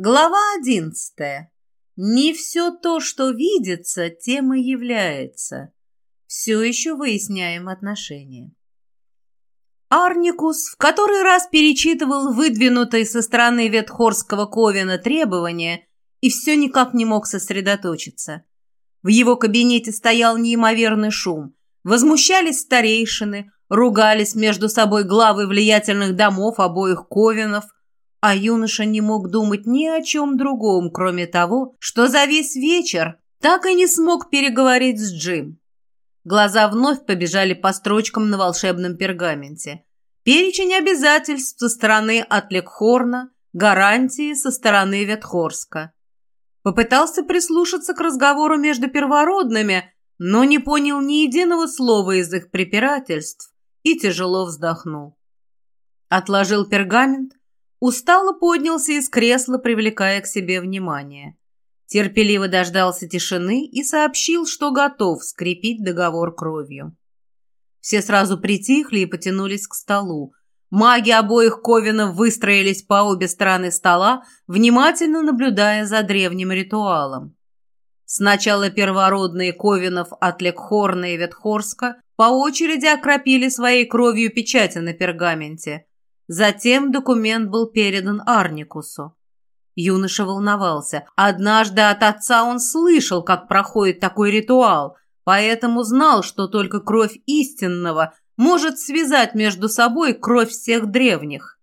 Глава одиннадцатая. Не все то, что видится, тем и является. Все еще выясняем отношения. Арникус в который раз перечитывал выдвинутые со стороны Ветхорского Ковина требования и все никак не мог сосредоточиться. В его кабинете стоял неимоверный шум. Возмущались старейшины, ругались между собой главы влиятельных домов обоих Ковинов – а юноша не мог думать ни о чем другом, кроме того, что за весь вечер так и не смог переговорить с Джим. Глаза вновь побежали по строчкам на волшебном пергаменте. Перечень обязательств со стороны Атлекхорна, гарантии со стороны Ветхорска. Попытался прислушаться к разговору между первородными, но не понял ни единого слова из их препирательств и тяжело вздохнул. Отложил пергамент, Устало поднялся из кресла, привлекая к себе внимание. Терпеливо дождался тишины и сообщил, что готов скрепить договор кровью. Все сразу притихли и потянулись к столу. Маги обоих ковинов выстроились по обе стороны стола, внимательно наблюдая за древним ритуалом. Сначала первородные ковинов от Лекхорна и Ветхорска по очереди окропили своей кровью печати на пергаменте, Затем документ был передан Арникусу. Юноша волновался. Однажды от отца он слышал, как проходит такой ритуал, поэтому знал, что только кровь истинного может связать между собой кровь всех древних.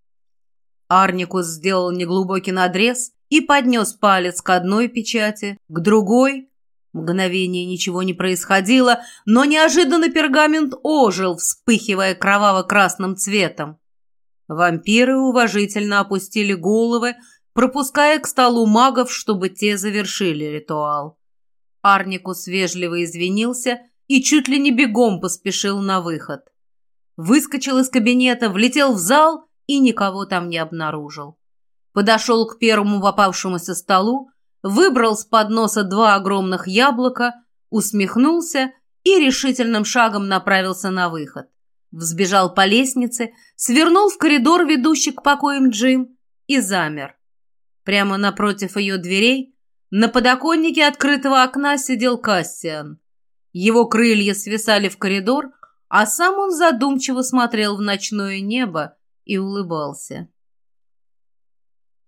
Арникус сделал неглубокий надрез и поднес палец к одной печати, к другой. Мгновение ничего не происходило, но неожиданно пергамент ожил, вспыхивая кроваво-красным цветом. Вампиры уважительно опустили головы, пропуская к столу магов, чтобы те завершили ритуал. Арникус вежливо извинился и чуть ли не бегом поспешил на выход. Выскочил из кабинета, влетел в зал и никого там не обнаружил. Подошел к первому попавшемуся столу, выбрал с подноса два огромных яблока, усмехнулся и решительным шагом направился на выход взбежал по лестнице, свернул в коридор, ведущий к покоям Джим, и замер. Прямо напротив ее дверей, на подоконнике открытого окна сидел Кассиан. Его крылья свисали в коридор, а сам он задумчиво смотрел в ночное небо и улыбался.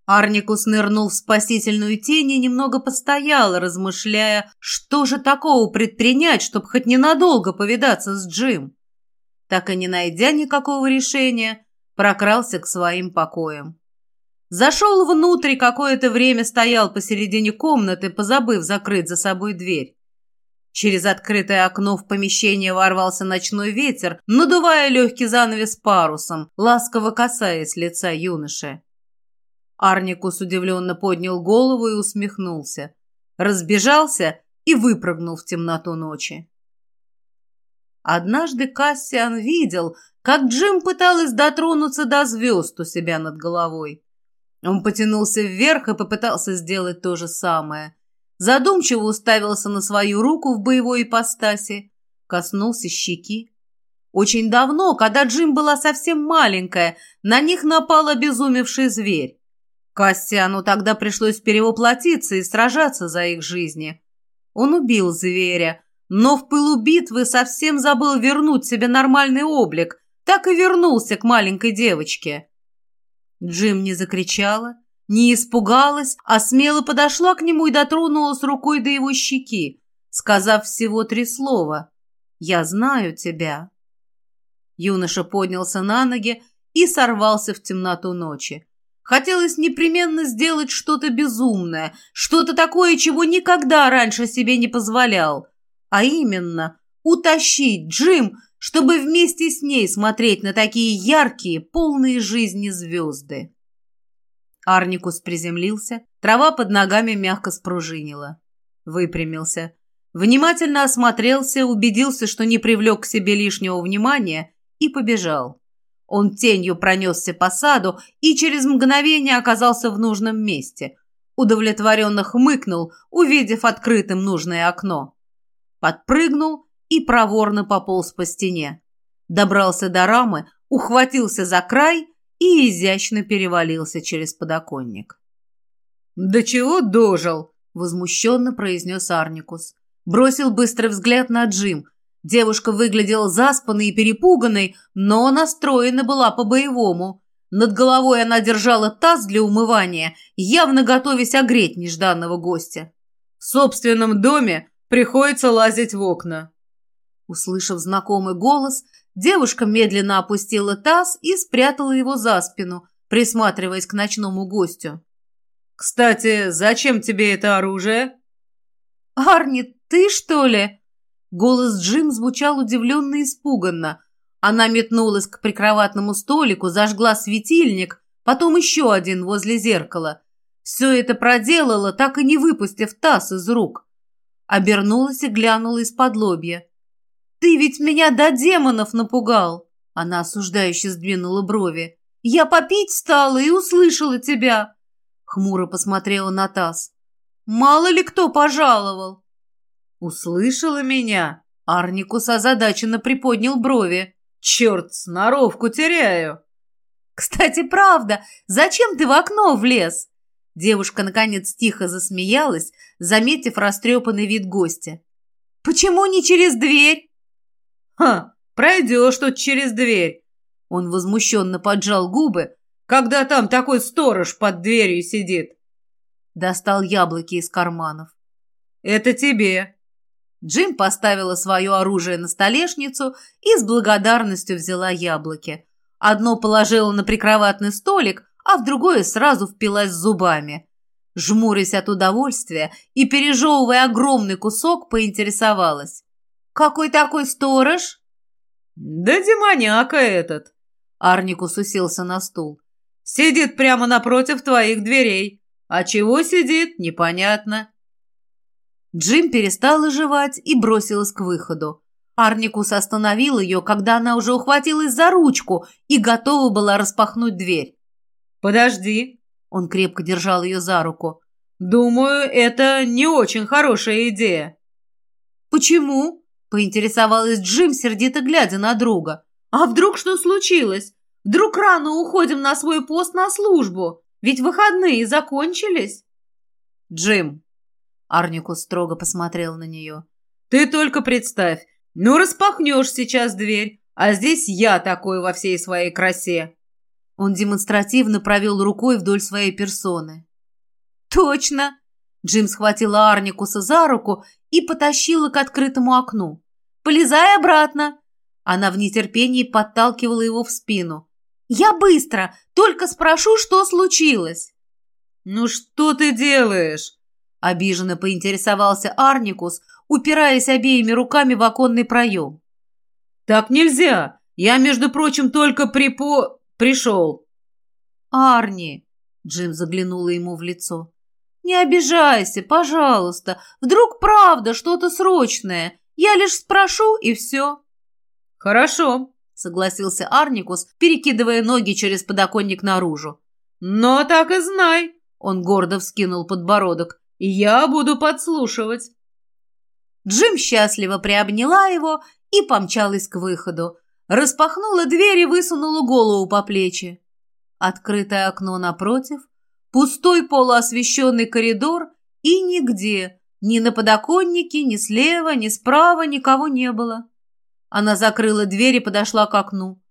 Арникус нырнул в спасительную тень и немного постоял, размышляя, что же такого предпринять, чтобы хоть ненадолго повидаться с Джим так и не найдя никакого решения, прокрался к своим покоям. Зашел внутрь и какое-то время стоял посередине комнаты, позабыв закрыть за собой дверь. Через открытое окно в помещение ворвался ночной ветер, надувая легкий занавес парусом, ласково касаясь лица юноши. Арникус удивленно поднял голову и усмехнулся. Разбежался и выпрыгнул в темноту ночи. Однажды Кассиан видел, как Джим пыталась дотронуться до звезд у себя над головой. Он потянулся вверх и попытался сделать то же самое. Задумчиво уставился на свою руку в боевой ипостаси, коснулся щеки. Очень давно, когда Джим была совсем маленькая, на них напал обезумевший зверь. Кассиану тогда пришлось перевоплотиться и сражаться за их жизни. Он убил зверя, но в пылу битвы совсем забыл вернуть себе нормальный облик, так и вернулся к маленькой девочке. Джим не закричала, не испугалась, а смело подошла к нему и дотронулась рукой до его щеки, сказав всего три слова «Я знаю тебя». Юноша поднялся на ноги и сорвался в темноту ночи. Хотелось непременно сделать что-то безумное, что-то такое, чего никогда раньше себе не позволял а именно утащить Джим, чтобы вместе с ней смотреть на такие яркие, полные жизни звезды. Арникус приземлился, трава под ногами мягко спружинила. Выпрямился. Внимательно осмотрелся, убедился, что не привлек к себе лишнего внимания, и побежал. Он тенью пронесся по саду и через мгновение оказался в нужном месте. Удовлетворенно хмыкнул, увидев открытым нужное окно подпрыгнул и проворно пополз по стене. Добрался до рамы, ухватился за край и изящно перевалился через подоконник. «Да чего дожил?» – возмущенно произнес Арникус. Бросил быстрый взгляд на Джим. Девушка выглядела заспанной и перепуганной, но настроена была по-боевому. Над головой она держала таз для умывания, явно готовясь огреть нежданного гостя. «В собственном доме приходится лазить в окна». Услышав знакомый голос, девушка медленно опустила таз и спрятала его за спину, присматриваясь к ночному гостю. «Кстати, зачем тебе это оружие?» «Арни, ты что ли?» Голос Джим звучал удивленно и испуганно. Она метнулась к прикроватному столику, зажгла светильник, потом еще один возле зеркала. Все это проделала, так и не выпустив таз из рук. Обернулась и глянула из-под лобья. «Ты ведь меня до демонов напугал!» Она осуждающе сдвинула брови. «Я попить стала и услышала тебя!» Хмуро посмотрела на таз. «Мало ли кто пожаловал!» «Услышала меня?» Арникус озадаченно приподнял брови. «Черт, сноровку теряю!» «Кстати, правда, зачем ты в окно влез?» Девушка, наконец, тихо засмеялась, заметив растрепанный вид гостя. «Почему не через дверь?» «Ха, пройдешь тут через дверь!» Он возмущенно поджал губы, когда там такой сторож под дверью сидит. Достал яблоки из карманов. «Это тебе!» Джим поставила свое оружие на столешницу и с благодарностью взяла яблоки. Одно положила на прикроватный столик, а в другое сразу впилась зубами. Жмурясь от удовольствия и пережевывая огромный кусок, поинтересовалась. «Какой такой сторож?» «Да демоняка этот!» Арникус уселся на стул. «Сидит прямо напротив твоих дверей. А чего сидит, непонятно. Джим перестала жевать и бросилась к выходу. Арникус остановил ее, когда она уже ухватилась за ручку и готова была распахнуть дверь. «Подожди!» Он крепко держал ее за руку. «Думаю, это не очень хорошая идея». «Почему?» – поинтересовалась Джим, сердито глядя на друга. «А вдруг что случилось? Вдруг рано уходим на свой пост на службу? Ведь выходные закончились?» «Джим, Арникус строго посмотрел на нее. «Ты только представь, ну распахнешь сейчас дверь, а здесь я такой во всей своей красе». Он демонстративно провел рукой вдоль своей персоны. «Точно!» Джим схватила Арникуса за руку и потащила к открытому окну. «Полезай обратно!» Она в нетерпении подталкивала его в спину. «Я быстро! Только спрошу, что случилось!» «Ну что ты делаешь?» Обиженно поинтересовался Арникус, упираясь обеими руками в оконный проем. «Так нельзя! Я, между прочим, только припо... пришел!» «Арни!» — Джим заглянула ему в лицо. «Не обижайся, пожалуйста. Вдруг правда что-то срочное. Я лишь спрошу, и все». «Хорошо», — согласился Арникус, перекидывая ноги через подоконник наружу. «Но так и знай!» — он гордо вскинул подбородок. Я буду подслушивать. Джим счастливо приобняла его и помчалась к выходу. Распахнула дверь и высунула голову по плечи. Открытое окно напротив, пустой полуосвещенный коридор и нигде, ни на подоконнике, ни слева, ни справа никого не было. Она закрыла дверь и подошла к окну.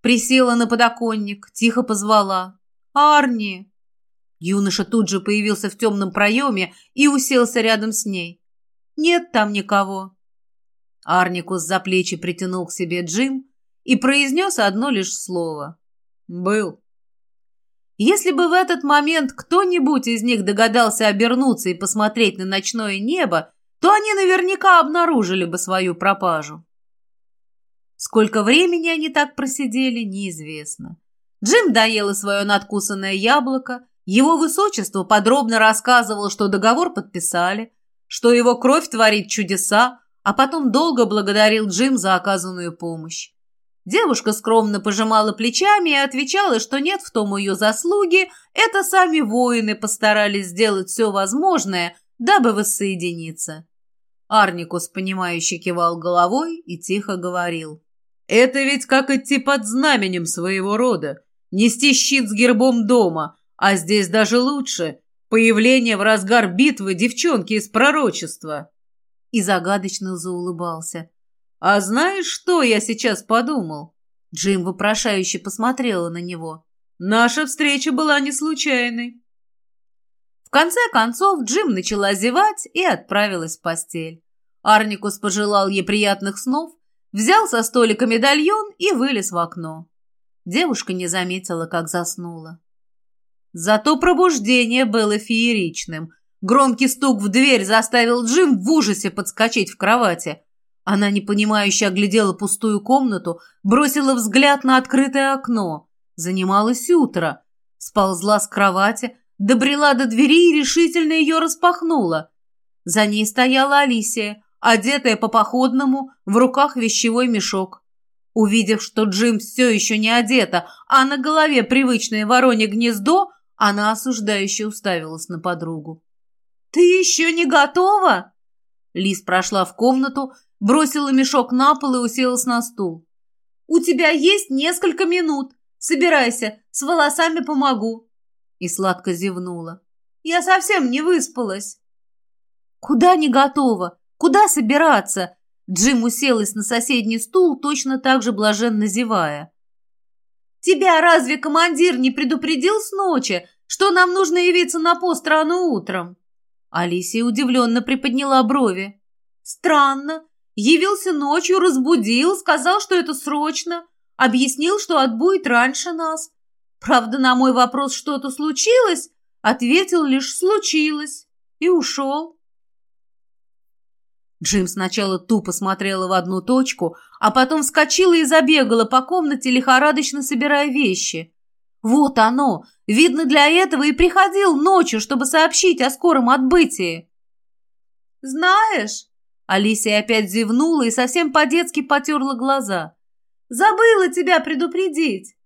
Присела на подоконник, тихо позвала. «Арни!» Юноша тут же появился в темном проеме и уселся рядом с ней. «Нет там никого». Арникус за плечи притянул к себе Джим и произнес одно лишь слово. «Был». Если бы в этот момент кто-нибудь из них догадался обернуться и посмотреть на ночное небо, то они наверняка обнаружили бы свою пропажу. Сколько времени они так просидели, неизвестно. Джим доела свое надкусанное яблоко, его высочество подробно рассказывал, что договор подписали, что его кровь творит чудеса, а потом долго благодарил Джим за оказанную помощь. Девушка скромно пожимала плечами и отвечала, что нет в том ее заслуги, это сами воины постарались сделать все возможное, дабы воссоединиться. Арникус, понимающе кивал головой и тихо говорил. «Это ведь как идти под знаменем своего рода, нести щит с гербом дома, а здесь даже лучше. Появление в разгар битвы девчонки из пророчества. И загадочно заулыбался. А знаешь, что я сейчас подумал? Джим вопрошающе посмотрела на него. Наша встреча была не случайной. В конце концов Джим начала зевать и отправилась в постель. Арникус пожелал ей приятных снов, взял со столика медальон и вылез в окно. Девушка не заметила, как заснула. Зато пробуждение было фееричным. Громкий стук в дверь заставил Джим в ужасе подскочить в кровати. Она непонимающе оглядела пустую комнату, бросила взгляд на открытое окно. Занималось утро. Сползла с кровати, добрела до двери и решительно ее распахнула. За ней стояла Алисия, одетая по походному, в руках вещевой мешок. Увидев, что Джим все еще не одета, а на голове привычное воронье гнездо, она осуждающе уставилась на подругу. «Ты еще не готова?» Лис прошла в комнату, бросила мешок на пол и уселась на стул. «У тебя есть несколько минут. Собирайся, с волосами помогу и сладко зевнула. «Я совсем не выспалась». «Куда не готова? Куда собираться?» Джим уселась на соседний стул, точно так же блаженно зевая. «Тебя разве командир не предупредил с ночи, что нам нужно явиться на пост рано утром?» Алисия удивленно приподняла брови. «Странно. Явился ночью, разбудил, сказал, что это срочно. Объяснил, что отбудет раньше нас. Правда, на мой вопрос «что-то случилось?» ответил лишь «случилось» и ушел. Джим сначала тупо смотрела в одну точку, а потом вскочила и забегала по комнате, лихорадочно собирая вещи. Вот оно! Видно, для этого и приходил ночью, чтобы сообщить о скором отбытии. «Знаешь...» Алисия опять зевнула и совсем по-детски потерла глаза. «Забыла тебя предупредить!»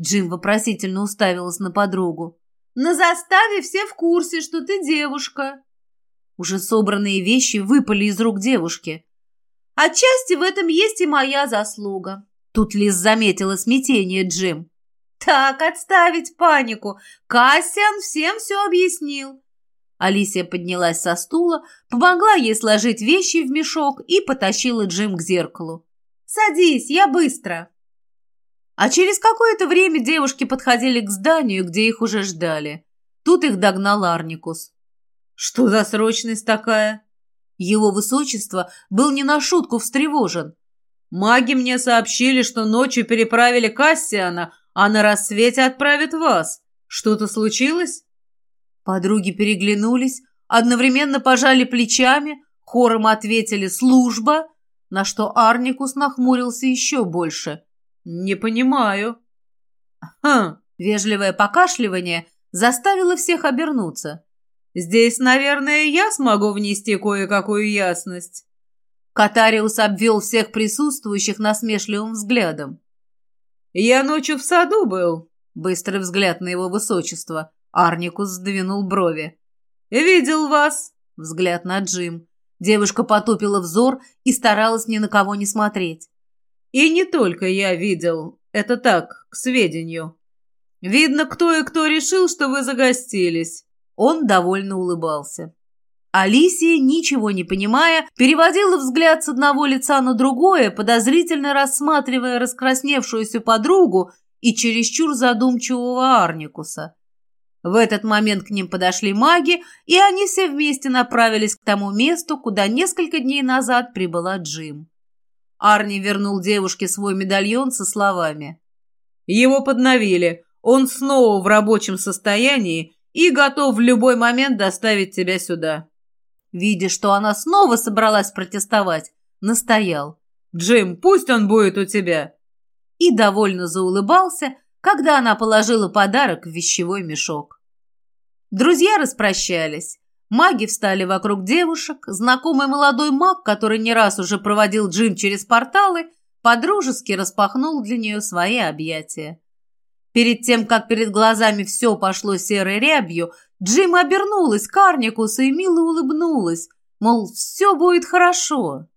Джим вопросительно уставилась на подругу. «На заставе все в курсе, что ты девушка». Уже собранные вещи выпали из рук девушки. «Отчасти в этом есть и моя заслуга». Тут Лиз заметила смятение Джим. «Так, отставить панику. Кассиан всем все объяснил». Алисия поднялась со стула, помогла ей сложить вещи в мешок и потащила Джим к зеркалу. «Садись, я быстро». А через какое-то время девушки подходили к зданию, где их уже ждали. Тут их догнал Арникус. «Что за срочность такая?» Его высочество был не на шутку встревожен. «Маги мне сообщили, что ночью переправили Кассиана, а на рассвете отправят вас. Что-то случилось?» Подруги переглянулись, одновременно пожали плечами, хором ответили «служба», на что Арникус нахмурился еще больше – «Не понимаю». «Хм!» — вежливое покашливание заставило всех обернуться. «Здесь, наверное, я смогу внести кое-какую ясность». Катариус обвел всех присутствующих насмешливым взглядом. «Я ночью в саду был», — быстрый взгляд на его высочество. Арникус сдвинул брови. «Видел вас», — взгляд на Джим. Девушка потупила взор и старалась ни на кого не смотреть. И не только я видел. Это так, к сведению. Видно, кто и кто решил, что вы загостились. Он довольно улыбался. Алисия, ничего не понимая, переводила взгляд с одного лица на другое, подозрительно рассматривая раскрасневшуюся подругу и чересчур задумчивого Арникуса. В этот момент к ним подошли маги, и они все вместе направились к тому месту, куда несколько дней назад прибыла Джим. Арни вернул девушке свой медальон со словами. «Его подновили. Он снова в рабочем состоянии и готов в любой момент доставить тебя сюда». Видя, что она снова собралась протестовать, настоял. «Джим, пусть он будет у тебя». И довольно заулыбался, когда она положила подарок в вещевой мешок. Друзья распрощались. Маги встали вокруг девушек, знакомый молодой маг, который не раз уже проводил Джим через порталы, подружески распахнул для нее свои объятия. Перед тем, как перед глазами все пошло серой рябью, Джим обернулась к Арникусу и мило улыбнулась, мол, все будет хорошо.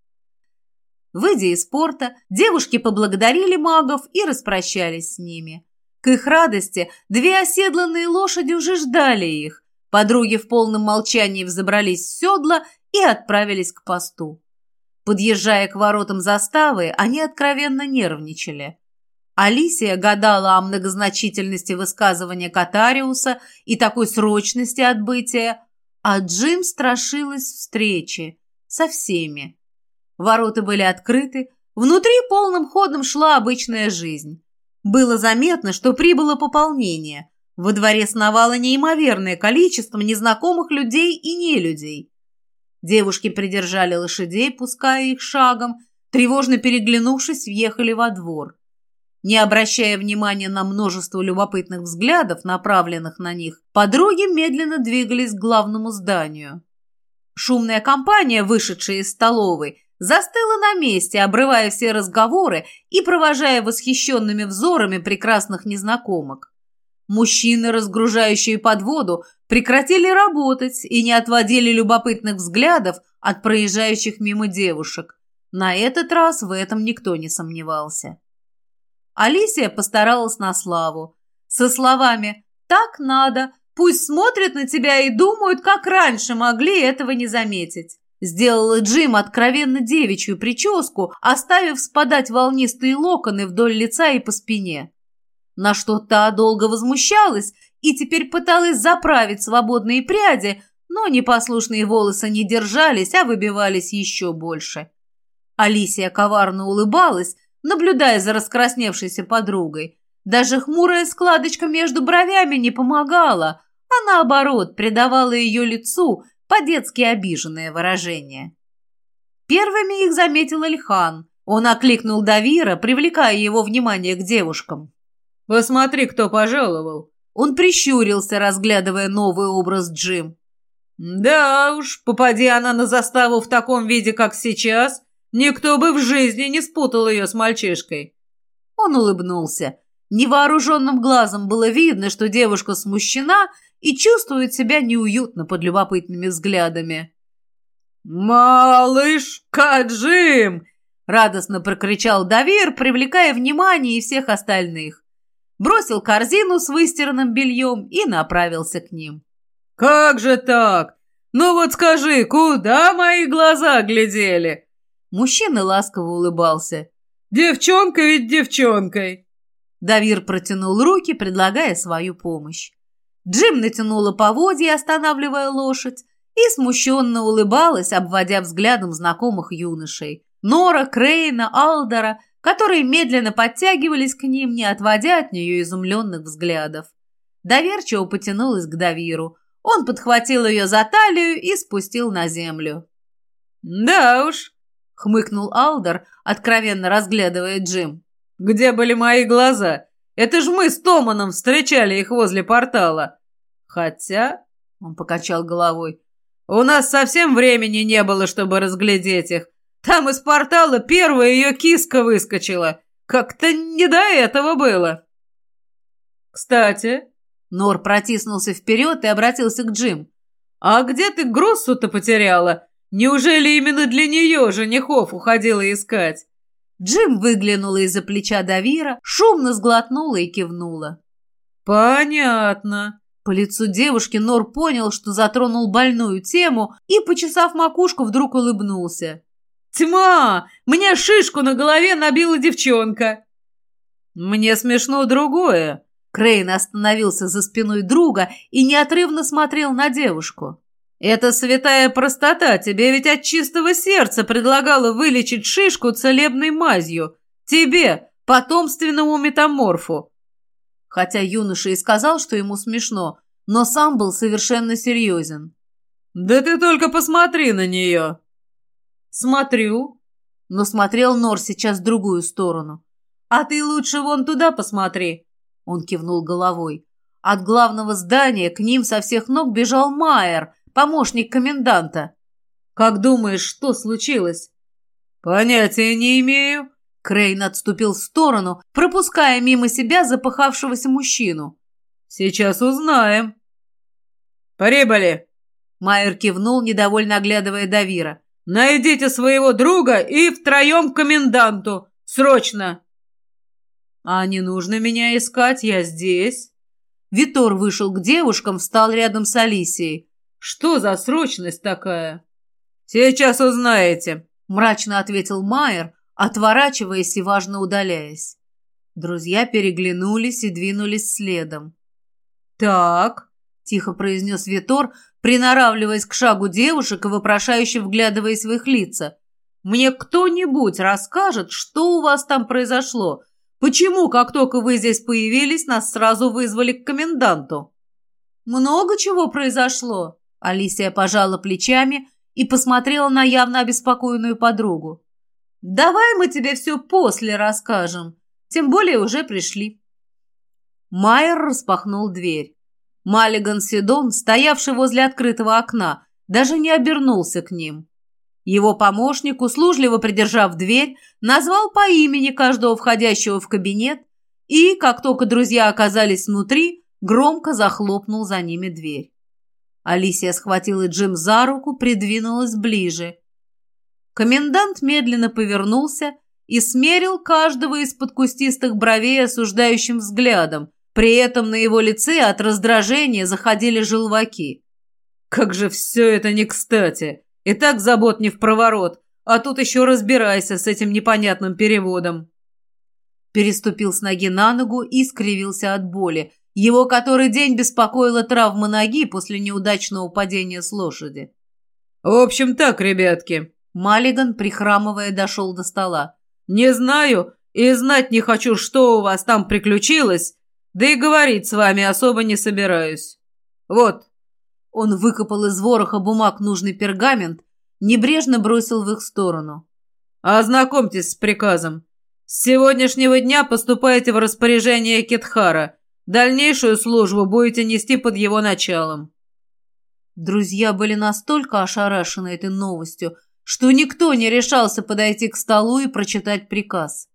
Выйдя из порта, девушки поблагодарили магов и распрощались с ними. К их радости две оседланные лошади уже ждали их, Подруги в полном молчании взобрались в седла и отправились к посту. Подъезжая к воротам заставы, они откровенно нервничали. Алисия гадала о многозначительности высказывания Катариуса и такой срочности отбытия, а Джим страшилась встречи со всеми. Ворота были открыты, внутри полным ходом шла обычная жизнь. Было заметно, что прибыло пополнение. Во дворе сновало неимоверное количество незнакомых людей и нелюдей. Девушки придержали лошадей, пуская их шагом, тревожно переглянувшись, въехали во двор. Не обращая внимания на множество любопытных взглядов, направленных на них, подруги медленно двигались к главному зданию. Шумная компания, вышедшая из столовой, застыла на месте, обрывая все разговоры и провожая восхищенными взорами прекрасных незнакомок. Мужчины, разгружающие подводу, прекратили работать и не отводили любопытных взглядов от проезжающих мимо девушек. На этот раз в этом никто не сомневался. Алисия постаралась на славу. Со словами «так надо», пусть смотрят на тебя и думают, как раньше могли этого не заметить. Сделала Джим откровенно девичью прическу, оставив спадать волнистые локоны вдоль лица и по спине. На что та долго возмущалась и теперь пыталась заправить свободные пряди, но непослушные волосы не держались, а выбивались еще больше. Алисия коварно улыбалась, наблюдая за раскрасневшейся подругой. Даже хмурая складочка между бровями не помогала, а наоборот придавала ее лицу по-детски обиженное выражение. Первыми их заметил Ильхан. Он окликнул Давира, привлекая его внимание к девушкам. «Посмотри, кто пожаловал!» Он прищурился, разглядывая новый образ Джим. «Да уж, попади она на заставу в таком виде, как сейчас, Никто бы в жизни не спутал ее с мальчишкой. Он улыбнулся. Невооруженным глазом было видно, что девушка смущена и чувствует себя неуютно под любопытными взглядами. «Малышка Джим!» — радостно прокричал Давир, привлекая внимание и всех остальных. Бросил корзину с выстиранным бельем и направился к ним. «Как же так? Ну вот скажи, куда мои глаза глядели? Мужчина ласково улыбался. «Девчонка ведь девчонкой!» Давир протянул руки, предлагая свою помощь. Джим натянула поводья, останавливая лошадь, и смущенно улыбалась, обводя взглядом знакомых юношей. Нора, Крейна, Алдора, которые медленно подтягивались к ним, не отводя от нее изумленных взглядов. Доверчиво потянулась к Давиру. Он подхватил ее за талию и спустил на землю. «Да уж, — хмыкнул Алдер, откровенно разглядывая Джим. «Где были мои глаза? Это ж мы с Томаном встречали их возле портала. Хотя...» — он покачал головой. «У нас совсем времени не было, чтобы разглядеть их. Там из портала первая ее киска выскочила. Как-то не до этого было». «Кстати...» Нор протиснулся вперед и обратился к Джим. «А где ты Гроссу-то потеряла? Неужели именно для нее женихов уходила искать? Джим выглянула из-за плеча Давира, шумно сглотнула и кивнула. «Понятно». По лицу девушки Нор понял, что затронул больную тему и, почесав макушку, вдруг улыбнулся. «Тьма! Мне шишку на голове набила девчонка!» «Мне смешно другое». Крейн остановился за спиной друга и неотрывно смотрел на девушку. «Это святая простота, тебе ведь от чистого сердца предлагала вылечить шишку целебной мазью. Тебе, потомственному метаморфу». Хотя юноша и сказал, что ему смешно, но сам был совершенно серьезен. «Да ты только посмотри на нее!» «Смотрю», но смотрел Нор сейчас в другую сторону. «А ты лучше вон туда посмотри», — он кивнул головой. От главного здания к ним со всех ног бежал Майер, помощник коменданта. Как думаешь, что случилось? Понятия не имею. Крейн отступил в сторону, пропуская мимо себя запыхавшегося мужчину. Сейчас узнаем. Прибыли. Майер кивнул, недовольно оглядывая Давира. «Найдите своего друга и втроем к коменданту! Срочно!» «А не нужно меня искать, я здесь!» Витор вышел к девушкам, встал рядом с Алисией. «Что за срочность такая?» «Сейчас узнаете», — мрачно ответил Майер, отворачиваясь и важно удаляясь. Друзья переглянулись и двинулись следом. «Так», — тихо произнес Витор, приноравливаясь к шагу девушек и вопрошающе вглядываясь в их лица. «Мне кто-нибудь расскажет, что у вас там произошло? Почему, как только вы здесь появились, нас сразу вызвали к коменданту?» «Много чего произошло», — Алисия пожала плечами и посмотрела на явно обеспокоенную подругу. «Давай мы тебе все после расскажем, тем более уже пришли». Майер распахнул дверь. Маллиган Сидон, стоявший возле открытого окна, даже не обернулся к ним. Его помощник, услужливо придержав дверь, назвал по имени каждого входящего в кабинет и, как только друзья оказались внутри, громко захлопнул за ними дверь. Алисия схватила Джим за руку, придвинулась ближе. Комендант медленно повернулся и смерил каждого из-под кустистых бровей осуждающим взглядом, при этом на его лице от раздражения заходили желваки. «Как же все это не кстати! И так забот не в проворот, а тут еще разбирайся с этим непонятным переводом!» Переступил с ноги на ногу и скривился от боли. Его который день беспокоила травма ноги после неудачного падения с лошади. «В общем так, ребятки!» Маллиган, прихрамывая, дошел до стола. «Не знаю и знать не хочу, что у вас там приключилось, да и говорить с вами особо не собираюсь. Вот». Он выкопал из вороха бумаг нужный пергамент, небрежно бросил в их сторону. «Ознакомьтесь с приказом. С сегодняшнего дня поступаете в распоряжение Кетхара. Дальнейшую службу будете нести под его началом». Друзья были настолько ошарашены этой новостью, что никто не решался подойти к столу и прочитать приказ.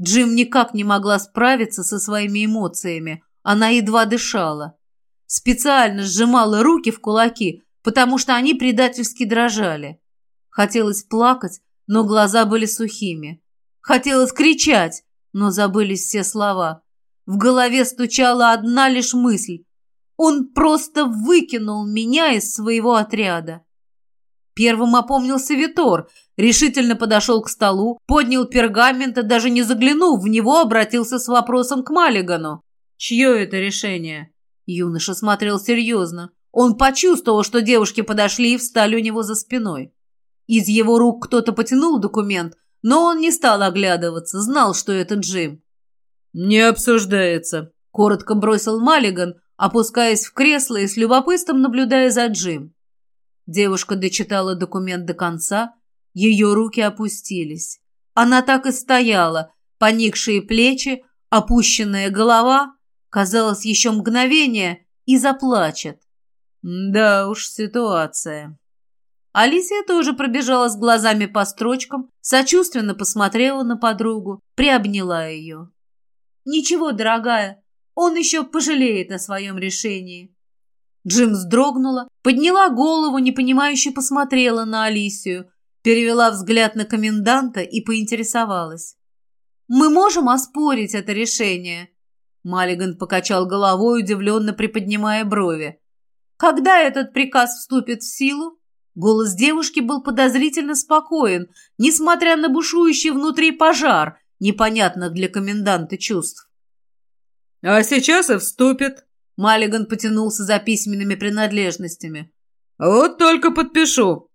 Джим никак не могла справиться со своими эмоциями. Она едва дышала. Специально сжимала руки в кулаки, потому что они предательски дрожали. Хотелось плакать, но глаза были сухими. Хотелось кричать, но забылись все слова. В голове стучала одна лишь мысль. Он просто выкинул меня из своего отряда. Первым опомнился Витор, решительно подошел к столу, поднял пергамент и, даже не заглянув в него, обратился с вопросом к Маллигану. «Чье это решение?» Юноша смотрел серьезно. Он почувствовал, что девушки подошли и встали у него за спиной. Из его рук кто-то потянул документ, но он не стал оглядываться, знал, что это Джим. «Не обсуждается», — коротко бросил Маллиган, опускаясь в кресло и с любопытством наблюдая за Джим. Девушка дочитала документ до конца, ее руки опустились. Она так и стояла, поникшие плечи, опущенная голова, казалось, еще мгновение, и заплачет. Да уж, ситуация. Алисия тоже пробежала с глазами по строчкам, сочувственно посмотрела на подругу, приобняла ее. «Ничего, дорогая, он еще пожалеет о своем решении. Джим вздрогнула, подняла голову, непонимающе посмотрела на Алисию, перевела взгляд на коменданта и поинтересовалась. «Мы можем оспорить это решение?» Маллиган покачал головой, удивленно приподнимая брови. «Когда этот приказ вступит в силу?» Голос девушки был подозрительно спокоен, несмотря на бушующий внутри пожар, непонятных для коменданта чувств. «А сейчас и вступит», Маллиган потянулся за письменными принадлежностями. «Вот только подпишу».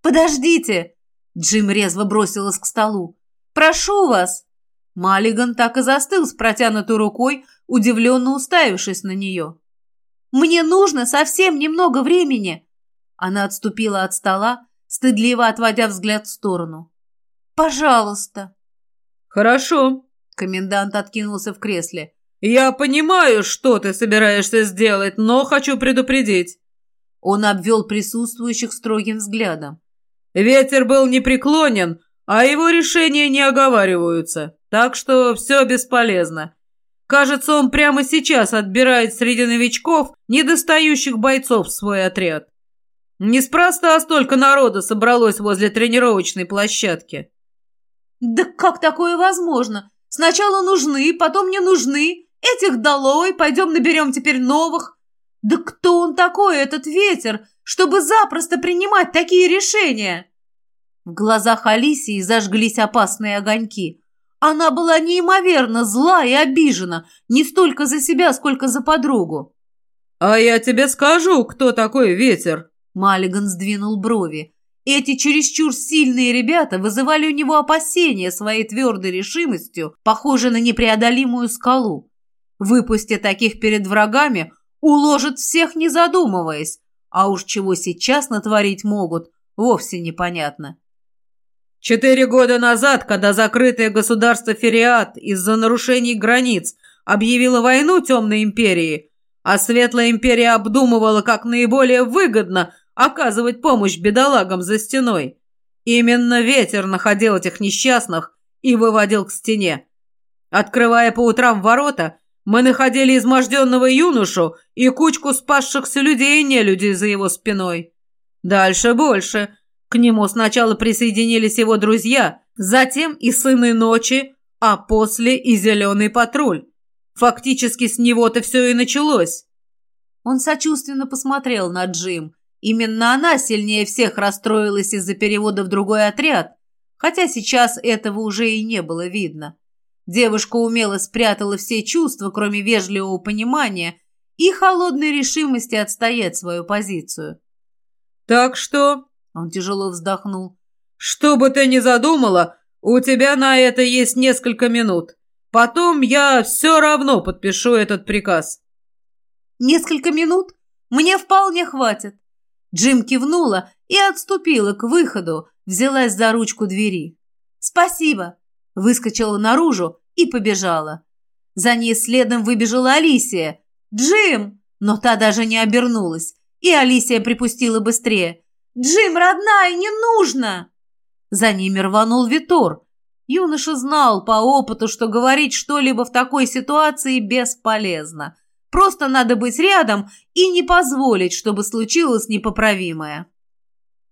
«Подождите!» Джим резво бросилась к столу. «Прошу вас!» Маллиган так и застыл с протянутой рукой, удивленно уставившись на нее. «Мне нужно совсем немного времени!» Она отступила от стола, стыдливо отводя взгляд в сторону. «Пожалуйста!» «Хорошо!» Комендант откинулся в кресле. «Я понимаю, что ты собираешься сделать, но хочу предупредить». Он обвел присутствующих строгим взглядом. «Ветер был непреклонен, а его решения не оговариваются, так что все бесполезно. Кажется, он прямо сейчас отбирает среди новичков недостающих бойцов в свой отряд. Неспроста столько народа собралось возле тренировочной площадки». «Да как такое возможно? Сначала нужны, потом не нужны, Этих долой, пойдем наберем теперь новых. Да кто он такой, этот ветер, чтобы запросто принимать такие решения?» В глазах Алисии зажглись опасные огоньки. Она была неимоверно зла и обижена, не столько за себя, сколько за подругу. «А я тебе скажу, кто такой ветер!» Маллиган сдвинул брови. Эти чересчур сильные ребята вызывали у него опасения своей твердой решимостью, похожей на непреодолимую скалу. Выпусти таких перед врагами, уложат всех не задумываясь, а уж чего сейчас натворить могут, вовсе непонятно. Четыре года назад, когда закрытое государство Фериат из-за нарушений границ объявило войну Темной Империи, а Светлая Империя обдумывала, как наиболее выгодно оказывать помощь бедолагам за стеной. Именно ветер находил этих несчастных и выводил к стене. Открывая по утрам ворота, мы находили изможденного юношу и кучку спасшихся людей и нелюдей за его спиной. Дальше больше. К нему сначала присоединились его друзья, затем и сыны ночи, а после и зеленый патруль. Фактически с него-то все и началось. Он сочувственно посмотрел на Джим. Именно она сильнее всех расстроилась из-за перевода в другой отряд, хотя сейчас этого уже и не было видно. Девушка умело спрятала все чувства, кроме вежливого понимания и холодной решимости отстоять свою позицию. «Так что...» — он тяжело вздохнул. «Что бы ты ни задумала, у тебя на это есть несколько минут. Потом я все равно подпишу этот приказ». «Несколько минут? Мне вполне хватит». Джим кивнула и отступила к выходу, взялась за ручку двери. «Спасибо!» выскочила наружу и побежала. За ней следом выбежала Алисия. «Джим!» Но та даже не обернулась, и Алисия припустила быстрее. «Джим, родная, не нужно!» За ними рванул Витор. Юноша знал по опыту, что говорить что-либо в такой ситуации бесполезно. Просто надо быть рядом и не позволить, чтобы случилось непоправимое.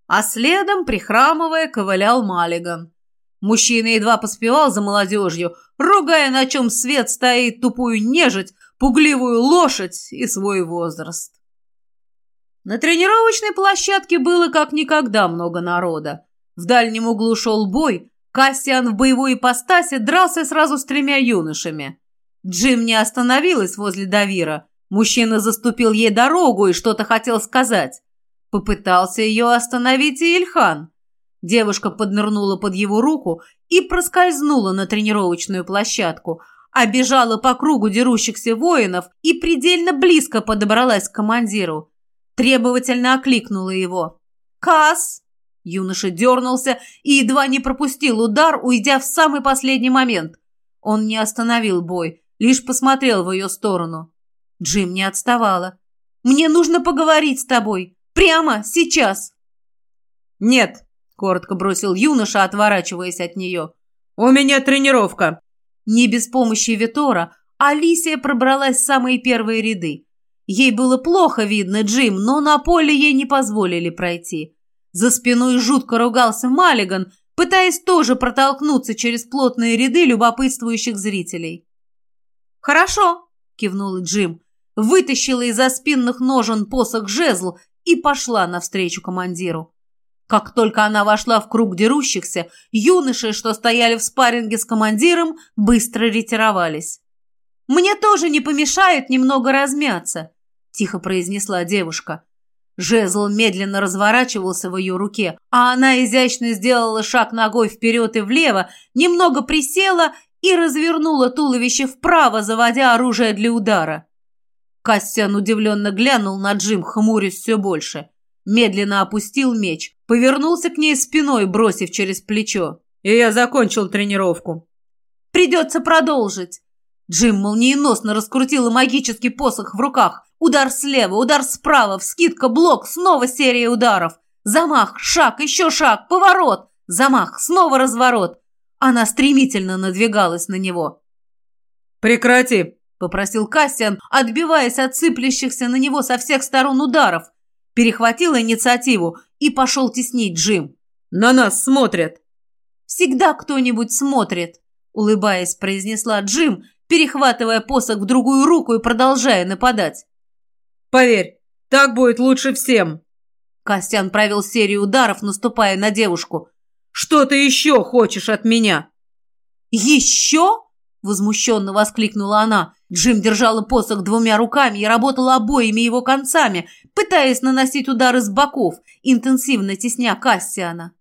А следом, прихрамывая, ковылял Маллиган. Мужчина едва поспевал за молодежью, ругая, на чем свет стоит тупую нежить, пугливую лошадь и свой возраст. На тренировочной площадке было как никогда много народа. В дальнем углу шел бой, Кассиан в боевой ипостаси дрался сразу с тремя юношами. Джим не остановилась возле Давира. Мужчина заступил ей дорогу и что-то хотел сказать. Попытался ее остановить и Ильхан. Девушка поднырнула под его руку и проскользнула на тренировочную площадку, обежала по кругу дерущихся воинов и предельно близко подобралась к командиру. Требовательно окликнула его. «Касс!» Юноша дернулся и едва не пропустил удар, уйдя в самый последний момент. Он не остановил бой, лишь посмотрел в ее сторону. Джим не отставала. «Мне нужно поговорить с тобой. Прямо сейчас!» «Нет!» коротко бросил юноша, отворачиваясь от нее. «У меня тренировка!» Не без помощи Витора Алисия пробралась в самые первые ряды. Ей было плохо видно Джим, но на поле ей не позволили пройти. За спиной жутко ругался Маллиган, пытаясь тоже протолкнуться через плотные ряды любопытствующих зрителей. «Хорошо», — кивнул Джим, вытащила из-за спинных ножен посох жезл и пошла навстречу командиру. Как только она вошла в круг дерущихся, юноши, что стояли в спарринге с командиром, быстро ретировались. «Мне тоже не помешает немного размяться», – тихо произнесла девушка. Жезл медленно разворачивался в ее руке, а она изящно сделала шаг ногой вперед и влево, немного присела и развернула туловище вправо, заводя оружие для удара. Кассиан удивленно глянул на Джим, хмурясь все больше. Медленно опустил меч, повернулся к ней спиной, бросив через плечо. И я закончил тренировку. «Придется продолжить». Джим молниеносно раскрутила магический посох в руках. Удар слева, удар справа, вскидка, блок, снова серия ударов. Замах, шаг, еще шаг, поворот. Замах, снова разворот. Она стремительно надвигалась на него. «Прекрати!» – попросил Кассиан, отбиваясь от сыплющихся на него со всех сторон ударов – перехватил инициативу и пошел теснить Джим. «На нас смотрят!» «Всегда кто-нибудь смотрит», — улыбаясь, произнесла Джим, перехватывая посох в другую руку и продолжая нападать. «Поверь, так будет лучше всем!» Костян провел серию ударов, наступая на девушку. «Что ты еще хочешь от меня?» «Еще?» – возмущенно воскликнула она. Джим держала посох двумя руками и работала обоими его концами, пытаясь наносить удары с боков, интенсивно тесня Кассиана.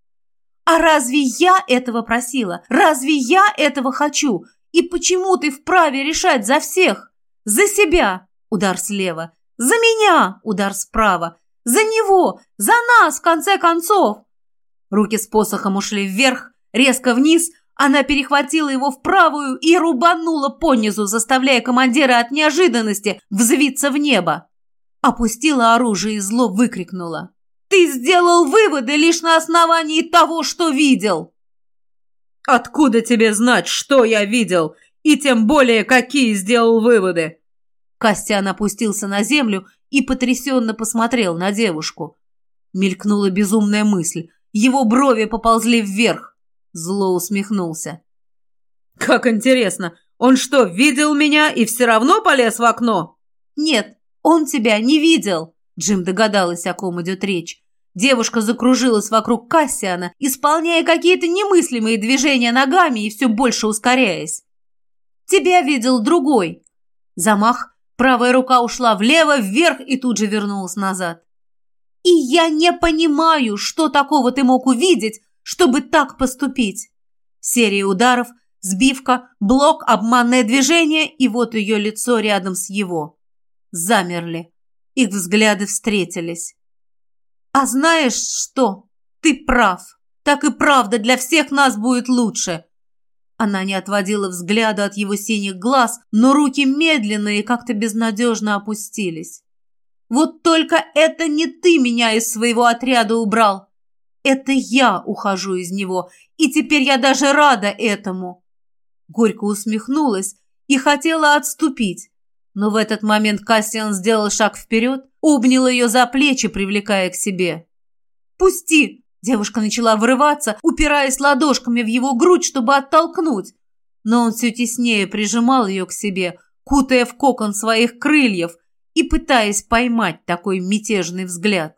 «А разве я этого просила? Разве я этого хочу? И почему ты вправе решать за всех? За себя!» – удар слева. «За меня!» – удар справа. «За него! За нас, в конце концов!» Руки с посохом ушли вверх, резко вниз – она перехватила его в правую и рубанула понизу, заставляя командира от неожиданности взвиться в небо. Опустила оружие и зло выкрикнула. «Ты сделал выводы лишь на основании того, что видел!» «Откуда тебе знать, что я видел, и тем более, какие сделал выводы?» Костян опустился на землю и потрясенно посмотрел на девушку. Мелькнула безумная мысль. Его брови поползли вверх. Зло усмехнулся. «Как интересно! Он что, видел меня и все равно полез в окно?» «Нет, он тебя не видел!» Джим догадалась, о ком идет речь. Девушка закружилась вокруг Кассиана, исполняя какие-то немыслимые движения ногами и все больше ускоряясь. «Тебя видел другой!» Замах, правая рука ушла влево, вверх и тут же вернулась назад. «И я не понимаю, что такого ты мог увидеть, чтобы так поступить. Серия ударов, сбивка, блок, обманное движение, и вот ее лицо рядом с его. Замерли. Их взгляды встретились. «А знаешь что? Ты прав. Так и правда для всех нас будет лучше». Она не отводила взгляда от его синих глаз, но руки медленно и как-то безнадежно опустились. «Вот только это не ты меня из своего отряда убрал. Это я ухожу из него, и теперь я даже рада этому. Горько усмехнулась и хотела отступить. Но в этот момент Кассиан сделал шаг вперед, обнял ее за плечи, привлекая к себе. «Пусти!» Девушка начала вырываться, упираясь ладошками в его грудь, чтобы оттолкнуть. Но он все теснее прижимал ее к себе, кутая в кокон своих крыльев и пытаясь поймать такой мятежный взгляд.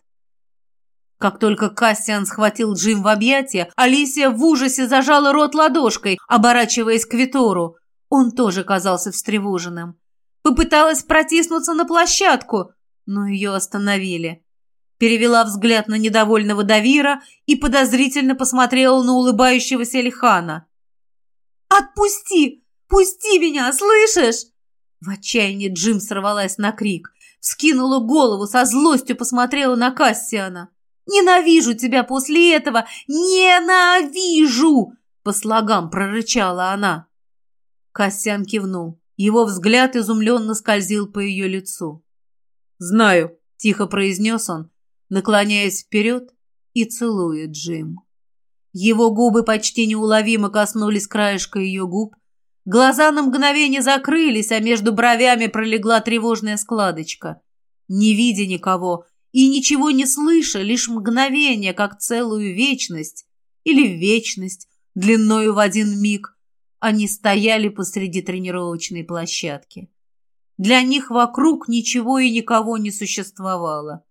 Как только Кассиан схватил Джим в объятия, Алисия в ужасе зажала рот ладошкой, оборачиваясь к Витору. Он тоже казался встревоженным. Попыталась протиснуться на площадку, но ее остановили. Перевела взгляд на недовольного Давира и подозрительно посмотрела на улыбающегося Эльхана. «Отпусти! Пусти меня, слышишь?» В отчаянии Джим сорвалась на крик. Вскинула голову, со злостью посмотрела на Кассиана. «Ненавижу тебя после этого! Ненавижу!» По слогам прорычала она. Костян кивнул. Его взгляд изумленно скользил по ее лицу. «Знаю», — тихо произнес он, наклоняясь вперед и целуя Джим. Его губы почти неуловимо коснулись краешка ее губ. Глаза на мгновение закрылись, а между бровями пролегла тревожная складочка. Не видя никого, и ничего не слыша, лишь мгновение, как целую вечность или вечность длиною в один миг, они стояли посреди тренировочной площадки. Для них вокруг ничего и никого не существовало.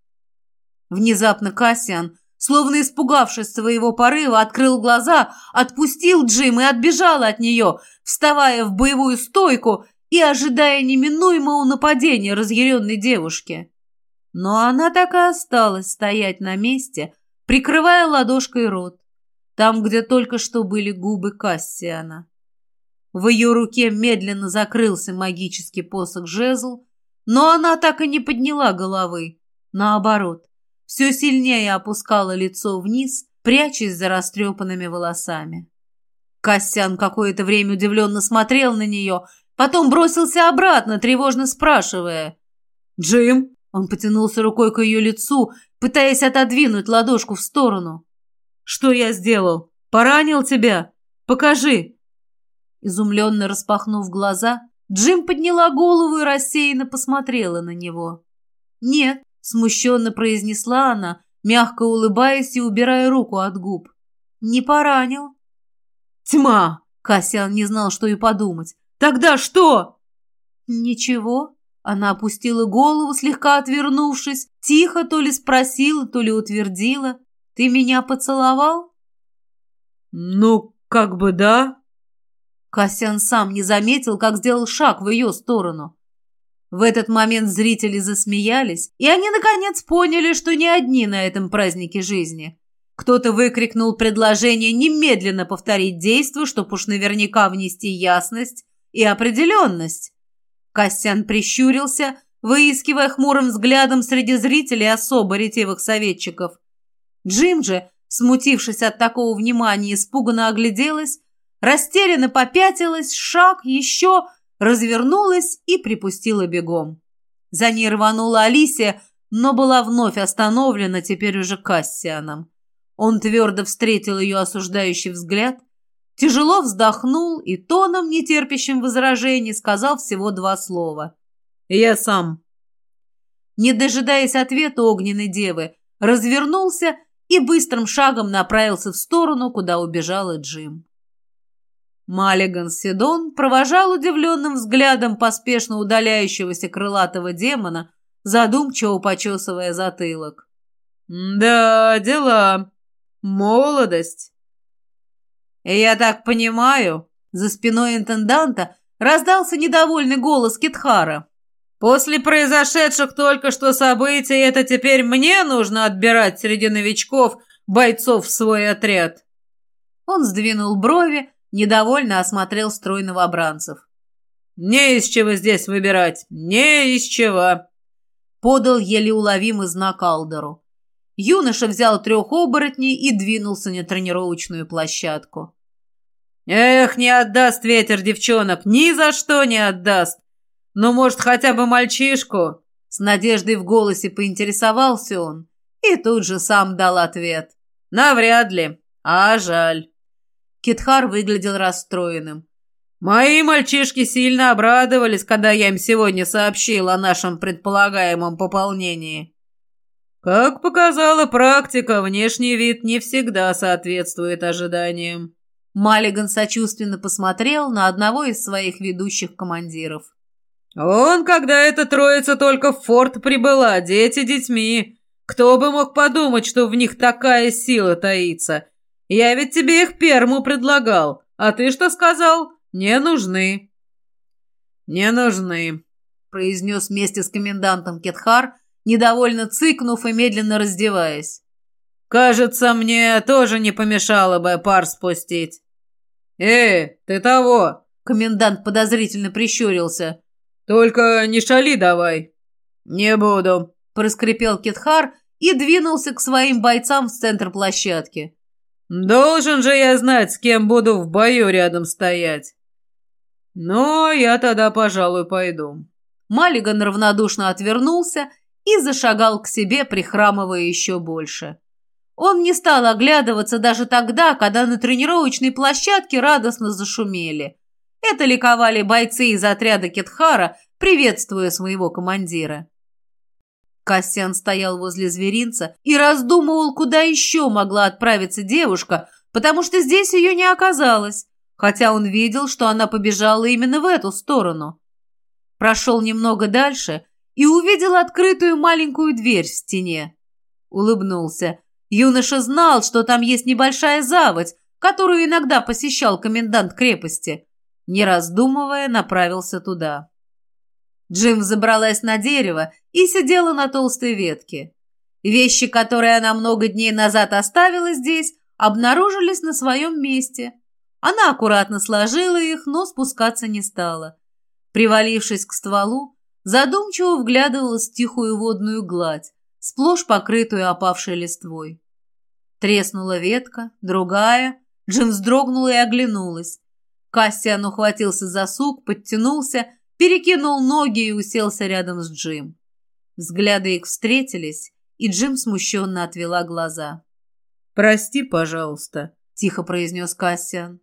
Внезапно Кассиан, словно испугавшись своего порыва, открыл глаза, отпустил Джим и отбежал от нее, вставая в боевую стойку и ожидая неминуемого нападения разъяренной девушки. Но она так и осталась стоять на месте, прикрывая ладошкой рот, там, где только что были губы Кассиана. В ее руке медленно закрылся магический посох-жезл, но она так и не подняла головы. Наоборот, все сильнее опускала лицо вниз, прячась за растрепанными волосами. Кассиан какое-то время удивленно смотрел на нее, потом бросился обратно, тревожно спрашивая. «Джим, он потянулся рукой к ее лицу, пытаясь отодвинуть ладошку в сторону. «Что я сделал? Поранил тебя? Покажи!» Изумленно распахнув глаза, Джим подняла голову и рассеянно посмотрела на него. «Нет», — смущенно произнесла она, мягко улыбаясь и убирая руку от губ. «Не поранил». «Тьма!» — Кассиан не знал, что и подумать. Тогда что?» «Ничего». Она опустила голову, слегка отвернувшись, тихо то ли спросила, то ли утвердила. «Ты меня поцеловал?» «Ну, как бы да». Касян сам не заметил, как сделал шаг в ее сторону. В этот момент зрители засмеялись, и они, наконец, поняли, что не одни на этом празднике жизни. Кто-то выкрикнул предложение немедленно повторить действо, чтобы уж наверняка внести ясность и определенность. Костян прищурился, выискивая хмурым взглядом среди зрителей особо ретивых советчиков. Джим же, смутившись от такого внимания, испуганно огляделась, растерянно попятилась, шаг еще, развернулась и припустила бегом. За ней рванула Алисия, но была вновь остановлена теперь уже Кассианом. Он твердо встретил ее осуждающий взгляд, тяжело вздохнул и тоном, нетерпящим возражений, сказал всего два слова. «Я сам». Не дожидаясь ответа огненной девы, развернулся и быстрым шагом направился в сторону, куда убежала Джим. Маллиган Седон провожал удивленным взглядом поспешно удаляющегося крылатого демона, задумчиво почесывая затылок. «Да, дела. Молодость». «Я так понимаю», — за спиной интенданта раздался недовольный голос Китхара. «После произошедших только что событий это теперь мне нужно отбирать среди новичков бойцов в свой отряд». Он сдвинул брови, недовольно осмотрел строй новобранцев. «Не из чего здесь выбирать, не из чего», — подал еле уловимый знак Алдеру. Юноша взял трех оборотней и двинулся на тренировочную площадку. «Эх, не отдаст ветер девчонок, ни за что не отдаст! Ну, может, хотя бы мальчишку?» С надеждой в голосе поинтересовался он и тут же сам дал ответ. «Навряд ли. А жаль». Китхар выглядел расстроенным. «Мои мальчишки сильно обрадовались, когда я им сегодня сообщил о нашем предполагаемом пополнении». Как показала практика, внешний вид не всегда соответствует ожиданиям. Маллиган сочувственно посмотрел на одного из своих ведущих командиров. «Он, когда эта троица только в форт прибыла, дети детьми. Кто бы мог подумать, что в них такая сила таится? Я ведь тебе их первому предлагал, а ты что сказал? Не нужны». «Не нужны», — произнес вместе с комендантом Кетхар, недовольно цыкнув и медленно раздеваясь. «Кажется, мне тоже не помешало бы пар спустить». «Эй, ты того!» — комендант подозрительно прищурился. «Только не шали давай». «Не буду», — проскрипел Кетхар и двинулся к своим бойцам в центр площадки. Должен же я знать, с кем буду в бою рядом стоять. Но я тогда, пожалуй, пойду. Маллиган равнодушно отвернулся и зашагал к себе, прихрамывая еще больше. Он не стал оглядываться даже тогда, когда на тренировочной площадке радостно зашумели. Это ликовали бойцы из отряда Кетхара, приветствуя своего командира. Кассиан стоял возле зверинца и раздумывал, куда еще могла отправиться девушка, потому что здесь ее не оказалось, хотя он видел, что она побежала именно в эту сторону. Прошел немного дальше и увидел открытую маленькую дверь в стене. Улыбнулся. Юноша знал, что там есть небольшая заводь, которую иногда посещал комендант крепости. Не раздумывая, направился туда. Джим забралась на дерево и сидела на толстой ветке. Вещи, которые она много дней назад оставила здесь, обнаружились на своем месте. Она аккуратно сложила их, но спускаться не стала. Привалившись к стволу, задумчиво вглядывалась в тихую водную гладь, сплошь покрытую опавшей листвой. Треснула ветка, другая. Джим вздрогнула и оглянулась. Кассиан ухватился за сук, подтянулся, перекинул ноги и уселся рядом с Джим. Взгляды их встретились, и Джим смущенно отвела глаза. «Прости, пожалуйста», — тихо произнес Кассиан.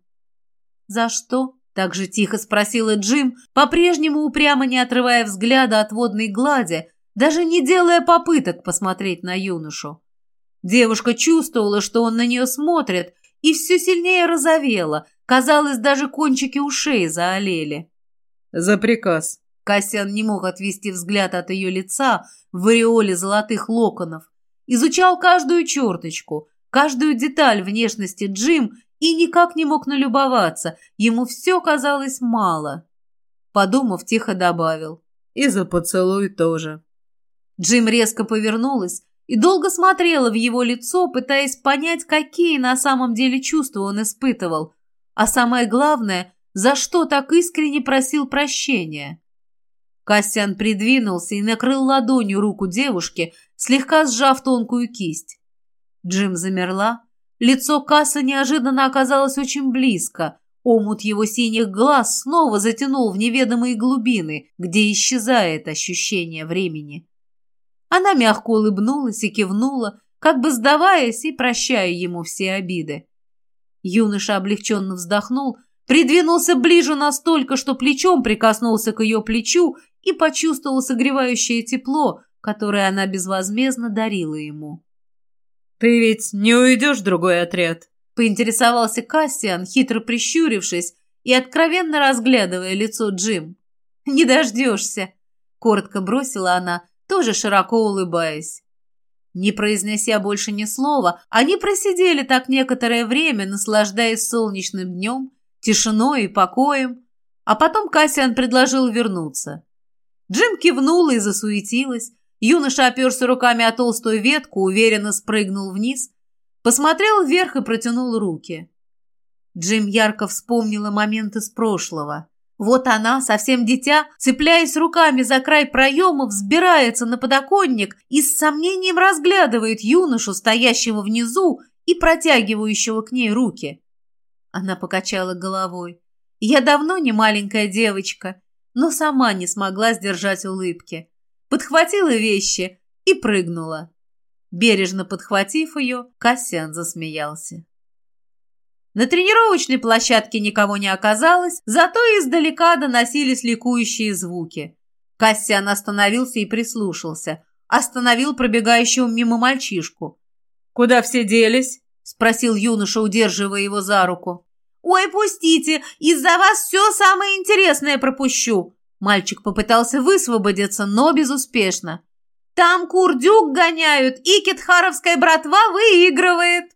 «За что?» — так же тихо спросила Джим, по-прежнему упрямо не отрывая взгляда от водной глади, даже не делая попыток посмотреть на юношу. Девушка чувствовала, что он на нее смотрит, и все сильнее розовела, казалось, даже кончики ушей заолели. «За приказ». Кассиан не мог отвести взгляд от ее лица в ореоле золотых локонов. Изучал каждую черточку, каждую деталь внешности Джим и никак не мог налюбоваться. Ему все казалось мало. Подумав, тихо добавил. «И за поцелуй тоже». Джим резко повернулась и долго смотрела в его лицо, пытаясь понять, какие на самом деле чувства он испытывал, а самое главное, за что так искренне просил прощения. Кассиан придвинулся и накрыл ладонью руку девушки, слегка сжав тонкую кисть. Джим замерла. Лицо Касса неожиданно оказалось очень близко. Омут его синих глаз снова затянул в неведомые глубины, где исчезает ощущение времени. Она мягко улыбнулась и кивнула, как бы сдаваясь и прощая ему все обиды. Юноша облегченно вздохнул, придвинулся ближе настолько, что плечом прикоснулся к ее плечу и почувствовал согревающее тепло, которое она безвозмездно дарила ему. «Ты ведь не уйдешь в другой отряд?» — поинтересовался Кассиан, хитро прищурившись и откровенно разглядывая лицо Джим. «Не дождешься», — коротко бросила она, тоже широко улыбаясь. Не произнеся больше ни слова, они просидели так некоторое время, наслаждаясь солнечным днем, тишиной и покоем, а потом Кассиан предложил вернуться. Джим кивнула и засуетилась, юноша оперся руками о толстую ветку, уверенно спрыгнул вниз, посмотрел вверх и протянул руки. Джим ярко вспомнила момент из прошлого. Вот она, совсем дитя, цепляясь руками за край проема, взбирается на подоконник и с сомнением разглядывает юношу, стоящего внизу и протягивающего к ней руки. Она покачала головой. «Я давно не маленькая девочка, но сама не смогла сдержать улыбки. Подхватила вещи и прыгнула. Бережно подхватив ее, Кассиан засмеялся. На тренировочной площадке никого не оказалось, зато издалека доносились ликующие звуки. Кассиан остановился и прислушался. Остановил пробегающего мимо мальчишку. «Куда все делись?» — спросил юноша, удерживая его за руку. «Ой, пустите! Из-за вас все самое интересное пропущу!» Мальчик попытался высвободиться, но безуспешно. «Там курдюк гоняют, и китхаровская братва выигрывает!»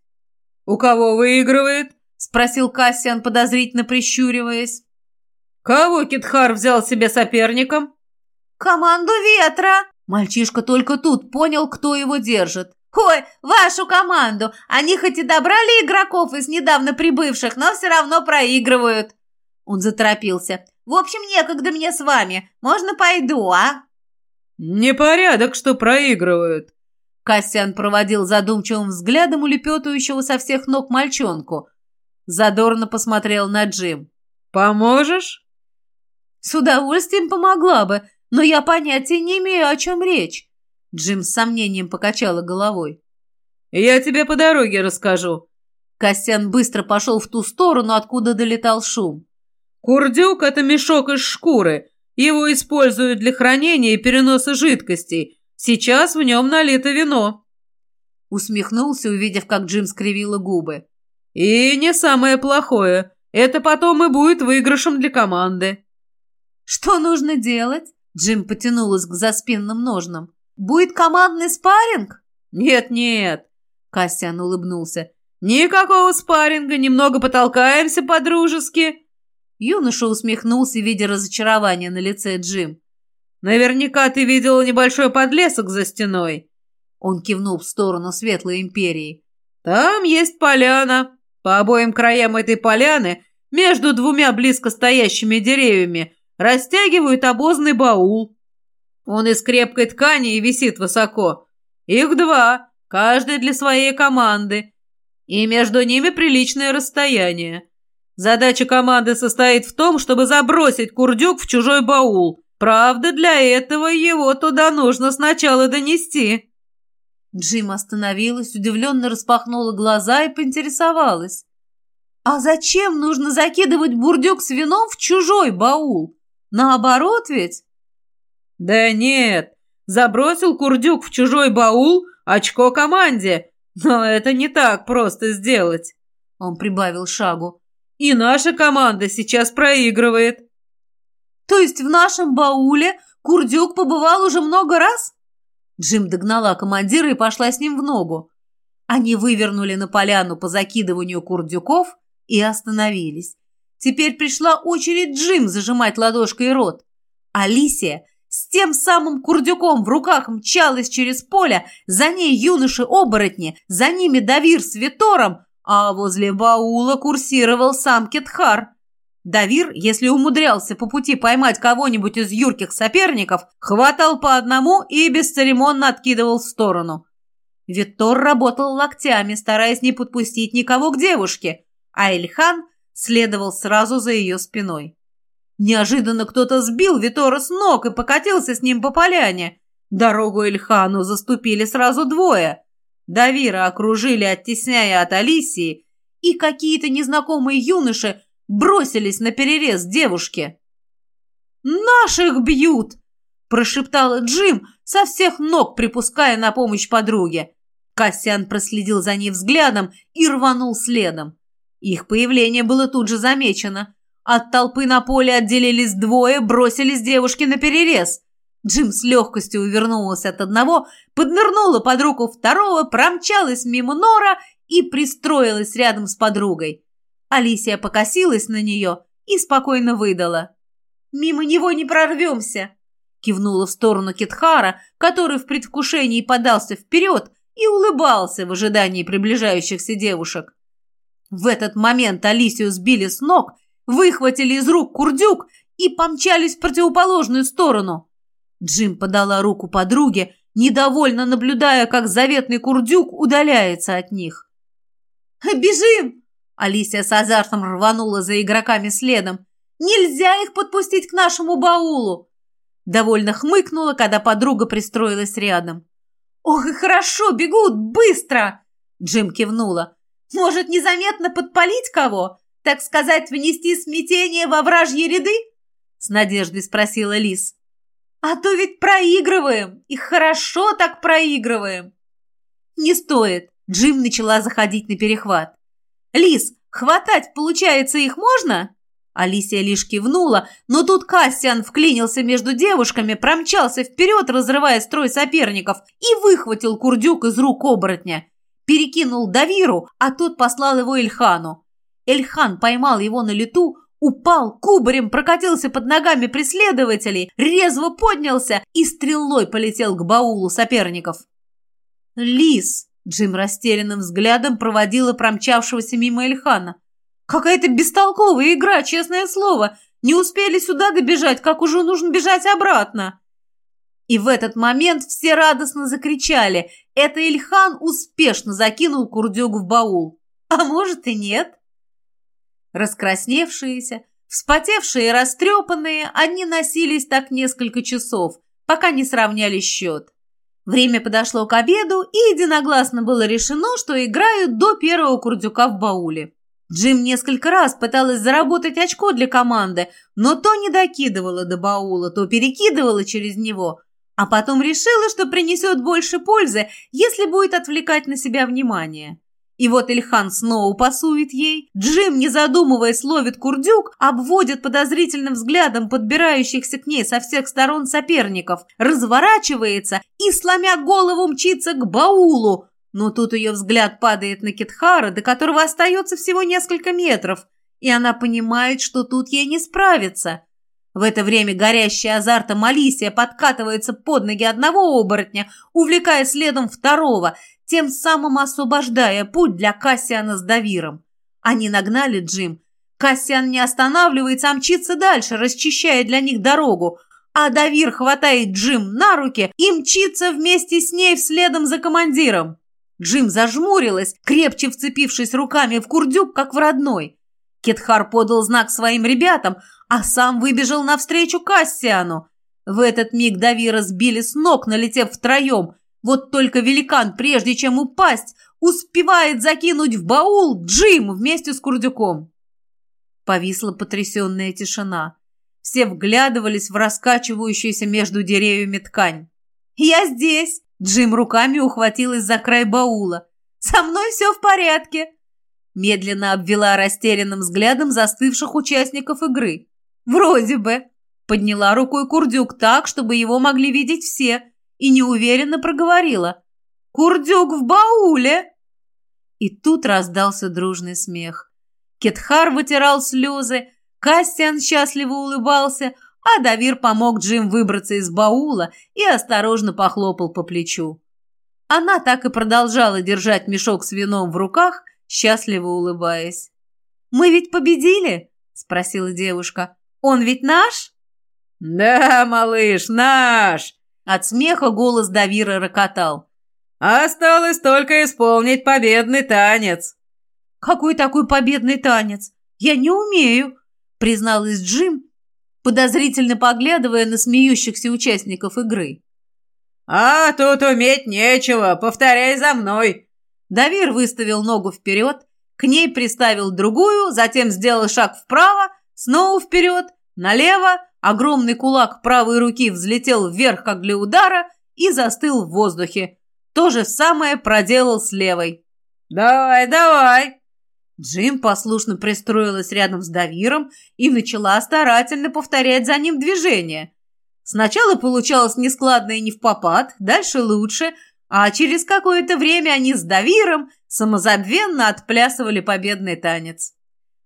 «У кого выигрывает?» спросил Кассиан, подозрительно прищуриваясь. «Кого Китхар взял себе соперником?» «Команду ветра!» Мальчишка только тут понял, кто его держит. «Ой, вашу команду! Они хоть и добрали игроков из недавно прибывших, но все равно проигрывают!» Он заторопился. «В общем, некогда мне с вами. Можно пойду, а?» «Непорядок, что проигрывают!» Кассиан проводил задумчивым взглядом улепетывающего со всех ног мальчонку. Задорно посмотрел на Джим. «Поможешь?» «С удовольствием помогла бы, но я понятия не имею, о чем речь». Джим с сомнением покачала головой. «Я тебе по дороге расскажу». Костян быстро пошел в ту сторону, откуда долетал шум. «Курдюк — это мешок из шкуры. Его используют для хранения и переноса жидкостей. Сейчас в нем налито вино». Усмехнулся, увидев, как Джим скривила губы. И не самое плохое. Это потом и будет выигрышем для команды. Что нужно делать? Джим потянулась к заспинным ножнам. Будет командный спарринг? Нет-нет. Кассиан улыбнулся. Никакого спарринга, немного потолкаемся по-дружески. Юноша усмехнулся, видя разочарование на лице Джим. «Наверняка ты видела небольшой подлесок за стеной». Он кивнул в сторону Светлой Империи. «Там есть поляна. По обоим краям этой поляны, между двумя близко стоящими деревьями, растягивают обозный баул. Он из крепкой ткани и висит высоко. Их два, каждый для своей команды. И между ними приличное расстояние. Задача команды состоит в том, чтобы забросить курдюк в чужой баул. Правда, для этого его туда нужно сначала донести. Джим остановилась, удивленно распахнула глаза и поинтересовалась. «А зачем нужно закидывать бурдюк с вином в чужой баул? Наоборот ведь?» «Да нет, забросил курдюк в чужой баул, очко команде. Но это не так просто сделать». Он прибавил шагу. «И наша команда сейчас проигрывает». То есть в нашем бауле Курдюк побывал уже много раз?» Джим догнала командира и пошла с ним в ногу. Они вывернули на поляну по закидыванию курдюков и остановились. Теперь пришла очередь Джим зажимать ладошкой рот. Алисия с тем самым курдюком в руках мчалась через поле, за ней юноши-оборотни, за ними Давир с Витором, а возле баула курсировал сам Кетхар. Давир, если умудрялся по пути поймать кого-нибудь из юрких соперников, хватал по одному и бесцеремонно откидывал в сторону. Витор работал локтями, стараясь не подпустить никого к девушке, а Эльхан следовал сразу за ее спиной. Неожиданно кто-то сбил Витора с ног и покатился с ним по поляне. Дорогу Эльхану заступили сразу двое. Давира окружили, оттесняя от Алисии, и какие-то незнакомые юноши бросились на перерез девушке. «Наших бьют!» – прошептала Джим, со всех ног припуская на помощь подруге. Кассиан проследил за ней взглядом и рванул следом. Их появление было тут же замечено. От толпы на поле отделились двое, бросились девушки на перерез. Джим с легкостью увернулась от одного, поднырнула под руку второго, промчалась мимо Нора и пристроилась рядом с подругой. Алисия покосилась на нее и спокойно выдала. «Мимо него не прорвемся!» Кивнула в сторону Китхара, который в предвкушении подался вперед и улыбался в ожидании приближающихся девушек. В этот момент Алисию сбили с ног выхватили из рук курдюк и помчались в противоположную сторону. Джим подала руку подруге, недовольно наблюдая, как заветный курдюк удаляется от них. «Бежим!» Алисия с азартом рванула за игроками следом. «Нельзя их подпустить к нашему баулу!» Довольно хмыкнула, когда подруга пристроилась рядом. «Ох, и хорошо, бегут, быстро!» Джим кивнула. «Может, незаметно подпалить кого? Так сказать, внести смятение во вражьи ряды?» С надеждой спросила Лис. «А то ведь проигрываем, и хорошо так проигрываем!» «Не стоит!» Джим начала заходить на перехват. «Лис, хватать, получается, их можно?» Алисия лишь кивнула, но тут Кассиан вклинился между девушками, промчался вперед, разрывая строй соперников, и выхватил курдюк из рук оборотня. Перекинул Давиру, а тот послал его Ильхану. Эльхан поймал его на лету, упал, кубарем прокатился под ногами преследователей, резво поднялся и стрелой полетел к баулу соперников. «Лис!» — Джим растерянным взглядом проводила промчавшегося мимо Эльхана. «Какая-то бестолковая игра, честное слово! Не успели сюда добежать, как уже нужно бежать обратно!» И в этот момент все радостно закричали. Это Ильхан успешно закинул курдюк в баул. А может и нет. Раскрасневшиеся, вспотевшие и растрепанные, они носились так несколько часов, пока не сравняли счет. Время подошло к обеду, и единогласно было решено, что играют до первого курдюка в бауле. Джим несколько раз пыталась заработать очко для команды, но то не докидывала до баула, то перекидывала через него, а потом решила, что принесет больше пользы, если будет отвлекать на себя внимание. И вот Ильхан снова пасует ей, Джим, не задумываясь, ловит курдюк, обводит подозрительным взглядом подбирающихся к ней со всех сторон соперников, разворачивается и, сломя голову, мчится к баулу. Но тут ее взгляд падает на Китхара, до которого остается всего несколько метров, и она понимает, что тут ей не справиться. В это время горящая азартом Алисия подкатывается под ноги одного оборотня, увлекая следом второго – тем самым освобождая путь для Кассиана с Давиром. Они нагнали Джим. Кассиан не останавливается, а мчится дальше, расчищая для них дорогу, а Давир хватает Джим на руки и мчится вместе с ней вследом за командиром. Джим зажмурилась, крепче вцепившись руками в курдюк, как в родной. Кетхар подал знак своим ребятам, а сам выбежал навстречу Кассиану. В этот миг Давира сбили с ног, налетев втроем – вот только великан, прежде чем упасть, успевает закинуть в баул Джим вместе с Курдюком. Повисла потрясенная тишина. Все вглядывались в раскачивающуюся между деревьями ткань. «Я здесь!» Джим руками ухватилась за край баула. «Со мной все в порядке!» Медленно обвела растерянным взглядом застывших участников игры. «Вроде бы!» Подняла рукой Курдюк так, чтобы его могли видеть все, и неуверенно проговорила. «Курдюк в бауле!» И тут раздался дружный смех. Кетхар вытирал слезы, Кастиан счастливо улыбался, а Давир помог Джим выбраться из баула и осторожно похлопал по плечу. Она так и продолжала держать мешок с вином в руках, счастливо улыбаясь. «Мы ведь победили?» – спросила девушка. «Он ведь наш?» «Да, малыш, наш!» От смеха голос Давира рокотал. «Осталось только исполнить победный танец». «Какой такой победный танец? Я не умею», призналась Джим, подозрительно поглядывая на смеющихся участников игры. «А тут уметь нечего, повторяй за мной!» Давир выставил ногу вперед, к ней приставил другую, затем сделал шаг вправо, снова вперед, налево, огромный кулак правой руки взлетел вверх, как для удара, и застыл в воздухе. То же самое проделал с левой. «Давай, давай!» Джим послушно пристроилась рядом с Давиром и начала старательно повторять за ним движение. Сначала получалось нескладно и не в попад, дальше лучше, а через какое-то время они с Давиром самозабвенно отплясывали победный танец.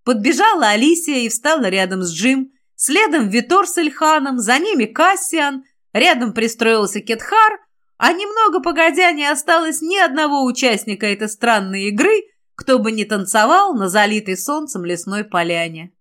Подбежала Алисия и встала рядом с Джим, следом Витор с Эльханом, за ними Кассиан, рядом пристроился Кетхар, а немного погодя не осталось ни одного участника этой странной игры, кто бы ни танцевал на залитой солнцем лесной поляне.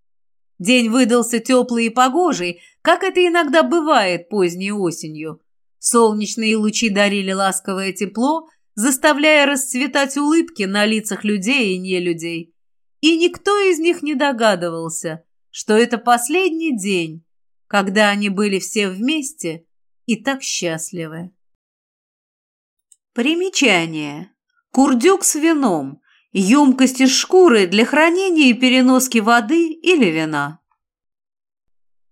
День выдался теплый и погожий, как это иногда бывает поздней осенью. Солнечные лучи дарили ласковое тепло, заставляя расцветать улыбки на лицах людей и нелюдей. И никто из них не догадывался, что это последний день, когда они были все вместе и так счастливы. Примечание. Курдюк с вином. Емкость из шкуры для хранения и переноски воды или вина.